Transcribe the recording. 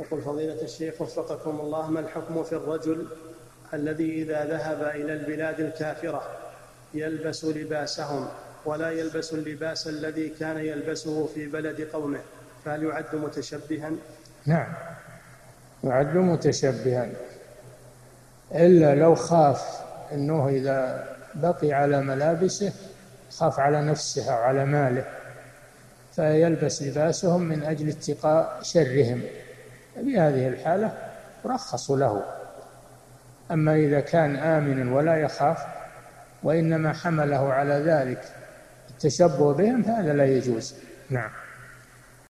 يقول فضيلة الشيخ وفقكم الله ما الحكم في الرجل الذي إذا ذهب إلى البلاد الكافرة يلبس لباسهم ولا يلبس اللباس الذي كان يلبسه في بلد قومه؟ فهل يعد متشبها؟ نعم يعد متشبها. إلا لو خاف أنه إذا بقي على ملابسه خاف على نفسه أو على ماله فيلبس لباسهم من أجل اتقاء شرهم. في هذه الحالة رخص له. أما إذا كان آمنا ولا يخاف وإنما حمله على ذلك التشبه بهم هذا لا يجوز. نعم.